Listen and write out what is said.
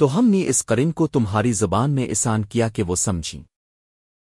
تو ہم نے اس قرن کو تمہاری زبان میں اسان کیا کہ وہ سمجھیں۔